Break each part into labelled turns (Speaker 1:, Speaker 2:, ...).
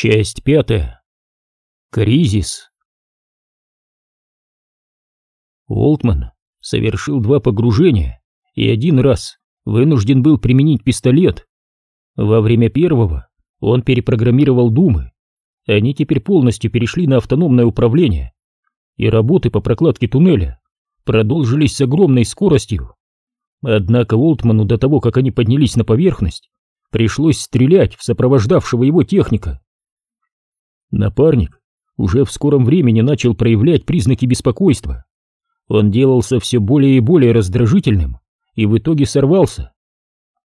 Speaker 1: Часть пятая. Кризис. Олтман совершил два погружения и один раз вынужден был применить пистолет. Во время первого он перепрограммировал думы. Они теперь полностью перешли на автономное управление, и работы по прокладке туннеля продолжились с огромной скоростью. Однако Олтману до того, как они поднялись на поверхность, пришлось стрелять в сопровождавшего его техника. Напарник уже в скором времени начал проявлять признаки беспокойства. Он делался все более и более раздражительным и в итоге сорвался.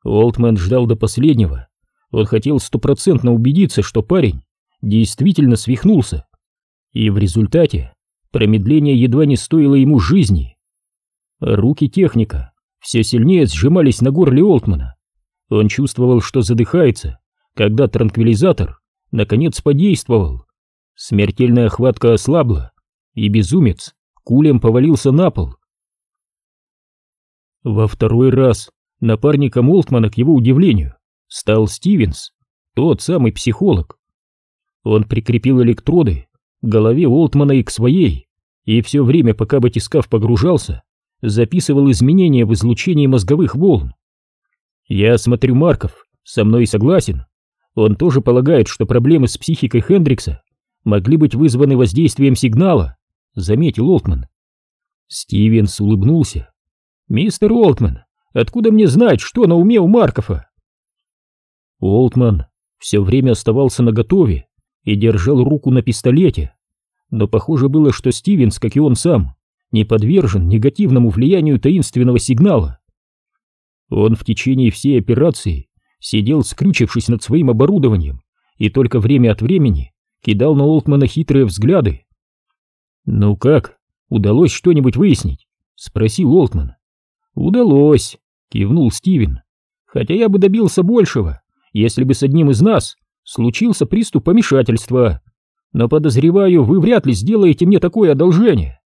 Speaker 1: Олтман ждал до последнего. Он хотел стопроцентно убедиться, что парень действительно свихнулся. И в результате промедление едва не стоило ему жизни. Руки техника все сильнее сжимались на горле Олтмана. Он чувствовал, что задыхается, когда транквилизатор наконец подействовал. Смертельная хватка ослабла, и безумец кулем повалился на пол. Во второй раз напарником Олтмана, к его удивлению, стал Стивенс, тот самый психолог. Он прикрепил электроды к голове Олтмана и к своей, и все время, пока батискаф погружался, записывал изменения в излучении мозговых волн. Я смотрю, Марков, со мной согласен. Он тоже полагает, что проблемы с психикой Хендрикса могли быть вызваны воздействием сигнала, заметил Олтман. Стивенс улыбнулся. Мистер Олтман, откуда мне знать, что на уме у Маркова? Олтман все время оставался наготове и держал руку на пистолете, но похоже было, что Стивенс, как и он сам, не подвержен негативному влиянию таинственного сигнала. Он в течение всей операции сидел скрючившись над своим оборудованием и только время от времени кидал на Олтмана хитрые взгляды. «Ну как, удалось что-нибудь выяснить?» — спросил Олтман. «Удалось», — кивнул Стивен. «Хотя я бы добился большего, если бы с одним из нас случился приступ помешательства. Но подозреваю, вы вряд ли сделаете мне такое одолжение».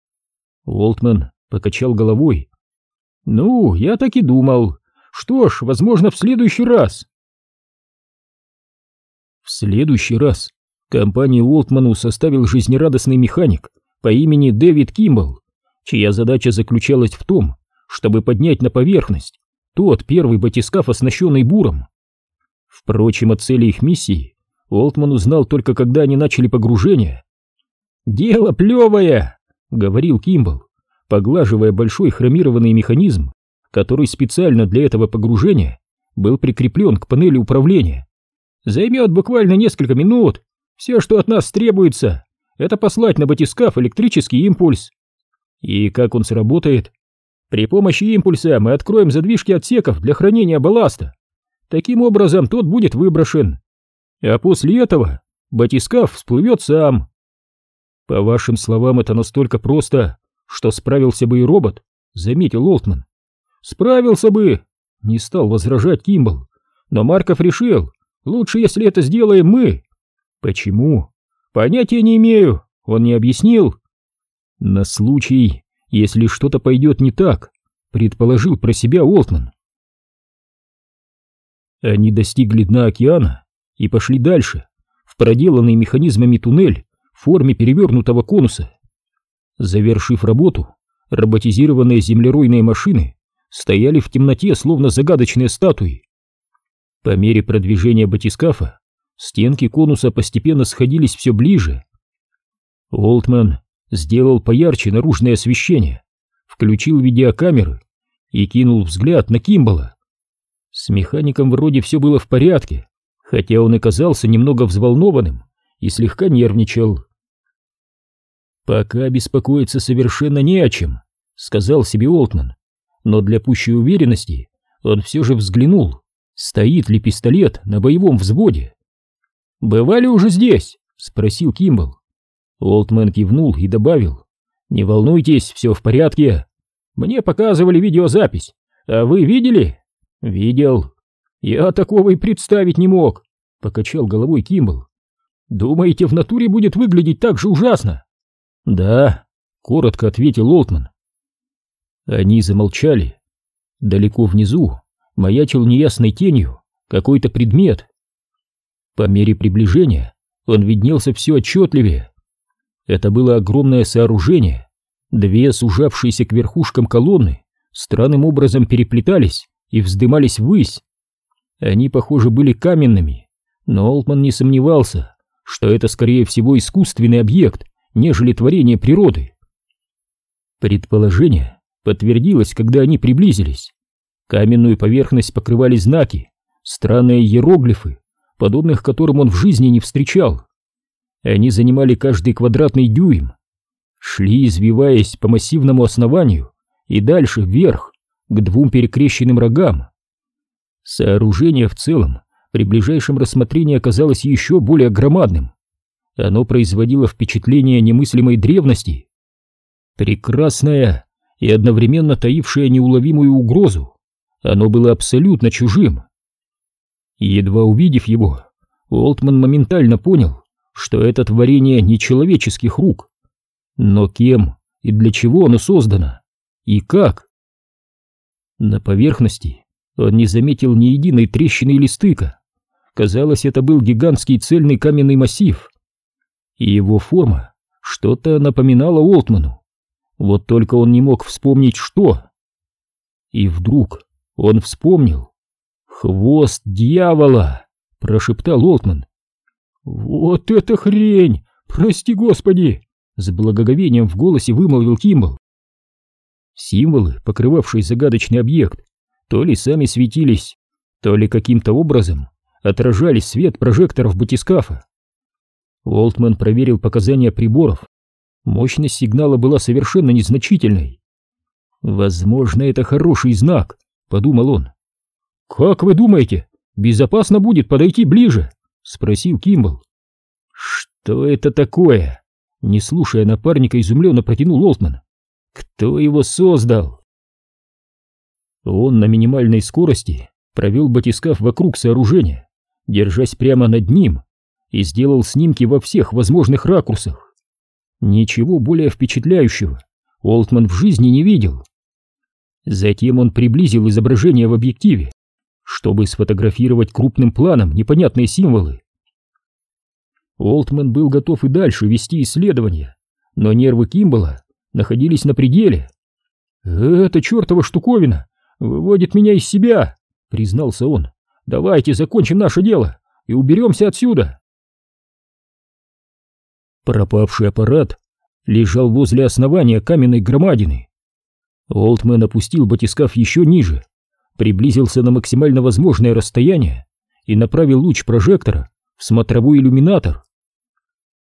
Speaker 1: Олтман покачал головой. «Ну, я так и думал. Что ж, возможно, в следующий раз. В следующий раз компанию Уолтману составил жизнерадостный механик по имени Дэвид Кимбл, чья задача заключалась в том, чтобы поднять на поверхность тот первый батискаф, оснащенный буром. Впрочем, о цели их миссии Уолтман узнал только когда они начали погружение. «Дело плевое!» — говорил Кимбл, поглаживая большой хромированный механизм, который специально для этого погружения был прикреплен к панели управления. Займет буквально несколько минут. Все, что от нас требуется, это послать на батискаф электрический импульс. И как он сработает? При помощи импульса мы откроем задвижки отсеков для хранения балласта. Таким образом, тот будет выброшен. А после этого батискаф всплывет сам. По вашим словам, это настолько просто, что справился бы и робот, заметил Олтман. Справился бы, не стал возражать Кимбл. Но Марков решил, лучше, если это сделаем мы. Почему? Понятия не имею, он не объяснил. На случай, если что-то пойдет не так, предположил про себя Олтман. Они достигли дна океана и пошли дальше, в проделанный механизмами туннель в форме перевернутого конуса. Завершив работу, роботизированные землеройные машины стояли в темноте, словно загадочные статуи. По мере продвижения батискафа стенки конуса постепенно сходились все ближе. Олтман сделал поярче наружное освещение, включил видеокамеры и кинул взгляд на Кимбала. С механиком вроде все было в порядке, хотя он и казался немного взволнованным и слегка нервничал. «Пока беспокоиться совершенно не о чем», — сказал себе Олтман но для пущей уверенности он все же взглянул, стоит ли пистолет на боевом взводе. «Бывали уже здесь?» — спросил Кимбл. Олдмен кивнул и добавил. «Не волнуйтесь, все в порядке. Мне показывали видеозапись. А вы видели?» «Видел». «Я такого и представить не мог», — покачал головой Кимбл. «Думаете, в натуре будет выглядеть так же ужасно?» «Да», — коротко ответил Олтман. Они замолчали. Далеко внизу маячил неясной тенью какой-то предмет. По мере приближения он виднелся все отчетливее. Это было огромное сооружение. Две сужавшиеся к верхушкам колонны странным образом переплетались и вздымались ввысь. Они, похоже, были каменными, но Олтман не сомневался, что это, скорее всего, искусственный объект, нежели творение природы. Предположение подтвердилось, когда они приблизились. Каменную поверхность покрывали знаки, странные иероглифы, подобных которым он в жизни не встречал. Они занимали каждый квадратный дюйм, шли, извиваясь по массивному основанию и дальше вверх, к двум перекрещенным рогам. Сооружение в целом при ближайшем рассмотрении оказалось еще более громадным. Оно производило впечатление немыслимой древности. Прекрасное и одновременно таившее неуловимую угрозу. Оно было абсолютно чужим. Едва увидев его, Уолтман моментально понял, что это творение не человеческих рук. Но кем и для чего оно создано? И как? На поверхности он не заметил ни единой трещины или стыка. Казалось, это был гигантский цельный каменный массив. И его форма что-то напоминала Олтману. Вот только он не мог вспомнить, что. И вдруг он вспомнил. «Хвост дьявола!» — прошептал Олтман. «Вот это хрень! Прости господи!» С благоговением в голосе вымолвил Кимбл. Символы, покрывавшие загадочный объект, то ли сами светились, то ли каким-то образом отражали свет прожекторов батискафа. Уолтман проверил показания приборов. Мощность сигнала была совершенно незначительной. «Возможно, это хороший знак», — подумал он. «Как вы думаете, безопасно будет подойти ближе?» — спросил Кимбл. «Что это такое?» Не слушая напарника, изумленно протянул Олтман. «Кто его создал?» Он на минимальной скорости провел батискаф вокруг сооружения, держась прямо над ним, и сделал снимки во всех возможных ракурсах. Ничего более впечатляющего Олтман в жизни не видел. Затем он приблизил изображение в объективе, чтобы сфотографировать крупным планом непонятные символы. Олтман был готов и дальше вести исследования, но нервы Кимбала находились на пределе. «Эта чертова штуковина выводит меня из себя», — признался он. «Давайте закончим наше дело и уберемся отсюда». Пропавший аппарат лежал возле основания каменной громадины. Олтман опустил батискаф еще ниже, приблизился на максимально возможное расстояние и направил луч прожектора в смотровой иллюминатор.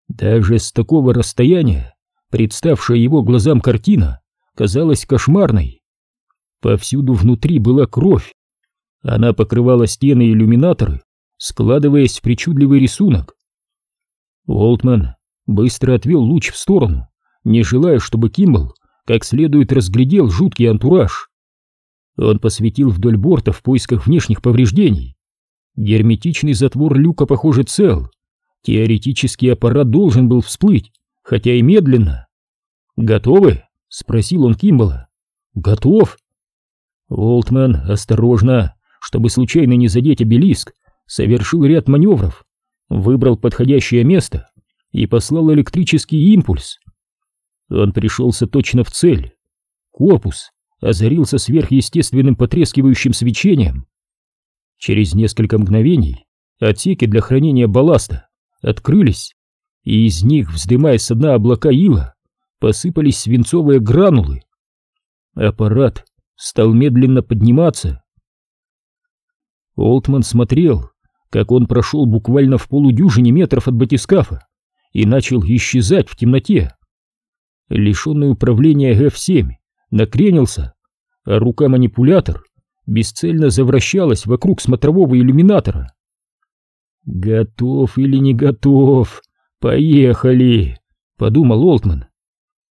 Speaker 1: Даже с такого расстояния представшая его глазам картина казалась кошмарной. Повсюду внутри была кровь. Она покрывала стены и иллюминаторы, складываясь в причудливый рисунок. Уолтман быстро отвел луч в сторону, не желая, чтобы Кимбл как следует разглядел жуткий антураж. Он посветил вдоль борта в поисках внешних повреждений. Герметичный затвор люка, похоже, цел. Теоретически аппарат должен был всплыть, хотя и медленно. «Готовы?» — спросил он Кимбала. «Готов». Олтман осторожно, чтобы случайно не задеть обелиск, совершил ряд маневров, выбрал подходящее место и послал электрический импульс. Он пришелся точно в цель. Корпус озарился сверхъестественным потрескивающим свечением, Через несколько мгновений отсеки для хранения балласта открылись, и из них, вздымаясь с дна облака ила, посыпались свинцовые гранулы. Аппарат стал медленно подниматься. Олтман смотрел, как он прошел буквально в полудюжине метров от батискафа и начал исчезать в темноте. Лишенный управления F7 накренился, а рука-манипулятор бесцельно завращалась вокруг смотрового иллюминатора. «Готов или не готов? Поехали!» — подумал Олтман.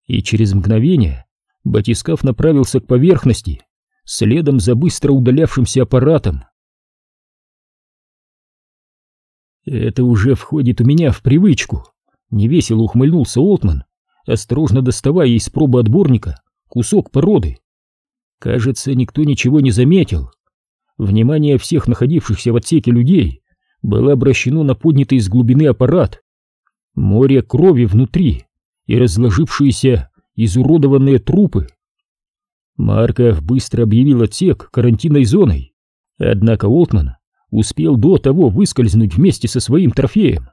Speaker 1: И через мгновение батискаф направился к поверхности, следом за быстро удалявшимся аппаратом. «Это уже входит у меня в привычку», — невесело ухмыльнулся Олтман, осторожно доставая из пробы отборника кусок породы. Кажется, никто ничего не заметил. Внимание всех находившихся в отсеке людей было обращено на поднятый из глубины аппарат. Море крови внутри и разложившиеся изуродованные трупы. Марков быстро объявил отсек карантинной зоной, однако Олтман успел до того выскользнуть вместе со своим трофеем.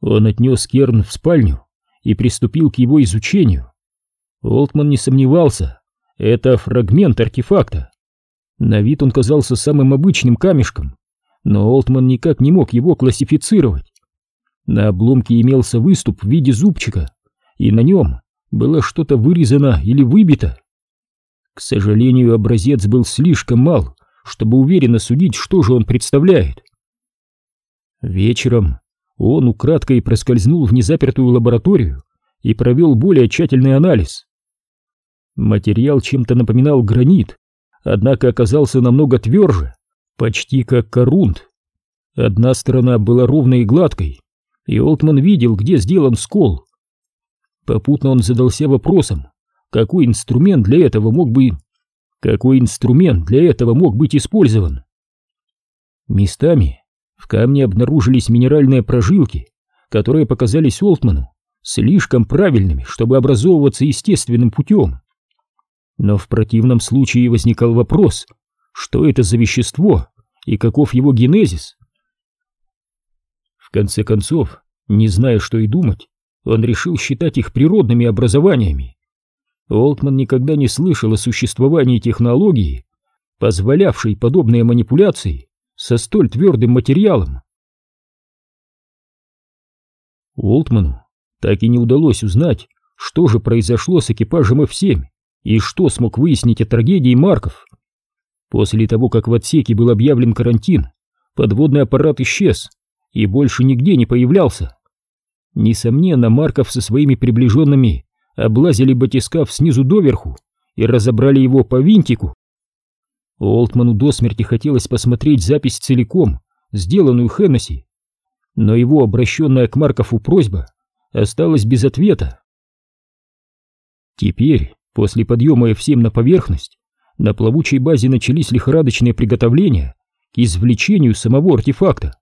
Speaker 1: Он отнес Керн в спальню и приступил к его изучению. Олтман не сомневался, это фрагмент артефакта. На вид он казался самым обычным камешком, но Олтман никак не мог его классифицировать. На обломке имелся выступ в виде зубчика, и на нем было что-то вырезано или выбито. К сожалению, образец был слишком мал, чтобы уверенно судить, что же он представляет. Вечером он украдкой проскользнул в незапертую лабораторию и провел более тщательный анализ. Материал чем-то напоминал гранит, однако оказался намного тверже, почти как корунт. Одна сторона была ровной и гладкой, и Олтман видел, где сделан скол. Попутно он задался вопросом, какой инструмент для этого мог бы... Какой инструмент для этого мог быть использован? Местами в камне обнаружились минеральные прожилки, которые показались Олтману слишком правильными, чтобы образовываться естественным путем. Но в противном случае возникал вопрос, что это за вещество и каков его генезис? В конце концов, не зная, что и думать, он решил считать их природными образованиями. Олтман никогда не слышал о существовании технологии, позволявшей подобные манипуляции со столь твердым материалом. Олтману так и не удалось узнать, что же произошло с экипажем F7 и что смог выяснить о трагедии Марков. После того, как в отсеке был объявлен карантин, подводный аппарат исчез и больше нигде не появлялся. Несомненно, Марков со своими приближенными облазили батискаф снизу доверху и разобрали его по винтику. Олтману до смерти хотелось посмотреть запись целиком, сделанную Хеннесси, но его обращенная к Маркову просьба осталась без ответа. Теперь, после подъема F7 на поверхность, на плавучей базе начались лихорадочные приготовления к извлечению самого артефакта.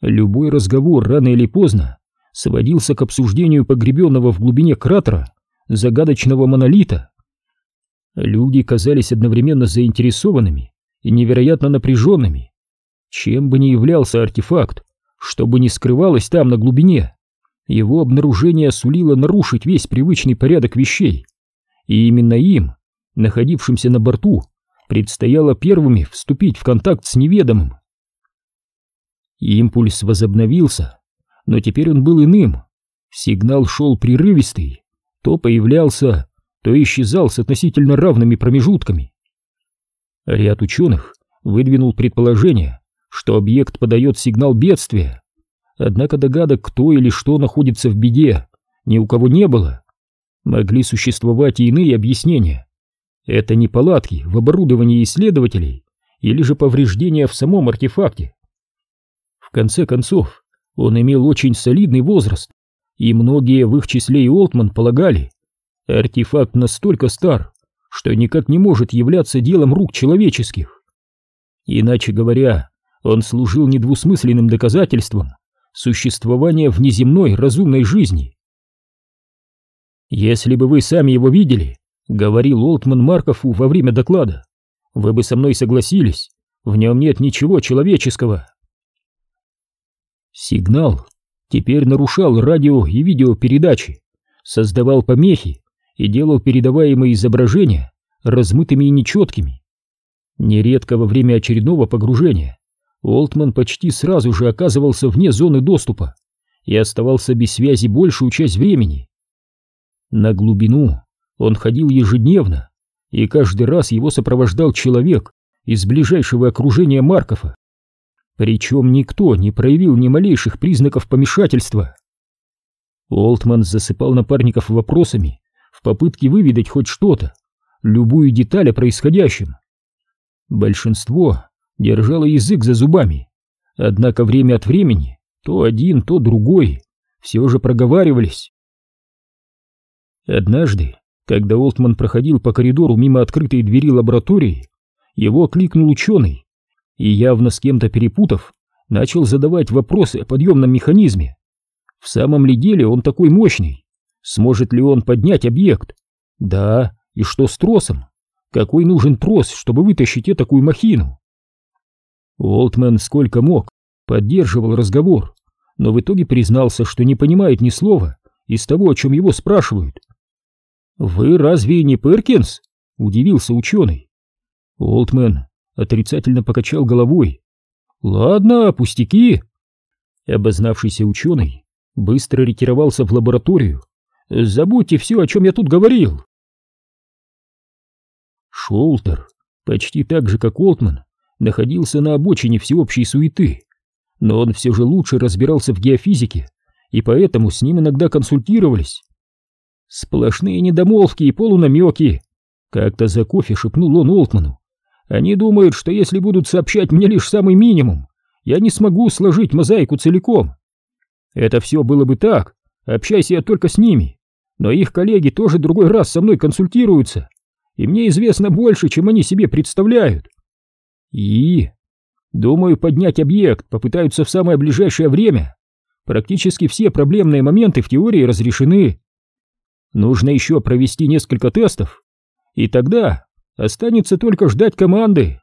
Speaker 1: Любой разговор рано или поздно сводился к обсуждению погребенного в глубине кратера загадочного монолита. Люди казались одновременно заинтересованными и невероятно напряженными. Чем бы ни являлся артефакт, что бы ни скрывалось там на глубине, его обнаружение сулило нарушить весь привычный порядок вещей, и именно им, находившимся на борту, предстояло первыми вступить в контакт с неведомым. Импульс возобновился, но теперь он был иным. Сигнал шел прерывистый, то появлялся, то исчезал с относительно равными промежутками. Ряд ученых выдвинул предположение, что объект подает сигнал бедствия, однако догадок, кто или что находится в беде, ни у кого не было. Могли существовать и иные объяснения. Это не палатки в оборудовании исследователей или же повреждения в самом артефакте. В конце концов, он имел очень солидный возраст, и многие, в их числе и Олтман, полагали, артефакт настолько стар, что никак не может являться делом рук человеческих. Иначе говоря, он служил недвусмысленным доказательством существования внеземной разумной жизни. «Если бы вы сами его видели», — говорил Олтман Маркову во время доклада, — «вы бы со мной согласились, в нем нет ничего человеческого». Сигнал теперь нарушал радио и видеопередачи, создавал помехи и делал передаваемые изображения размытыми и нечеткими. Нередко во время очередного погружения Олтман почти сразу же оказывался вне зоны доступа и оставался без связи большую часть времени. На глубину он ходил ежедневно, и каждый раз его сопровождал человек из ближайшего окружения Маркова. Причем никто не проявил ни малейших признаков помешательства. Олтман засыпал напарников вопросами в попытке выведать хоть что-то, любую деталь о происходящем. Большинство держало язык за зубами, однако время от времени то один, то другой все же проговаривались. Однажды, когда Олтман проходил по коридору мимо открытой двери лаборатории, его окликнул ученый и явно с кем-то перепутав, начал задавать вопросы о подъемном механизме. В самом ли деле он такой мощный? Сможет ли он поднять объект? Да, и что с тросом? Какой нужен трос, чтобы вытащить такую махину? Олтман сколько мог поддерживал разговор, но в итоге признался, что не понимает ни слова из того, о чем его спрашивают. «Вы разве не Перкинс?» — удивился ученый. Олтмен отрицательно покачал головой. «Ладно, пустяки!» Обознавшийся ученый быстро ретировался в лабораторию. «Забудьте все, о чем я тут говорил!» Шолтер, почти так же, как Олтман, находился на обочине всеобщей суеты, но он все же лучше разбирался в геофизике, и поэтому с ним иногда консультировались. Сплошные недомолвки и полунамеки. Как-то за кофе шепнул он Олтману. Они думают, что если будут сообщать мне лишь самый минимум, я не смогу сложить мозаику целиком. Это все было бы так, общайся я только с ними. Но их коллеги тоже другой раз со мной консультируются, и мне известно больше, чем они себе представляют. И... Думаю, поднять объект попытаются в самое ближайшее время. Практически все проблемные моменты в теории разрешены. Нужно еще провести несколько тестов, и тогда останется только ждать команды.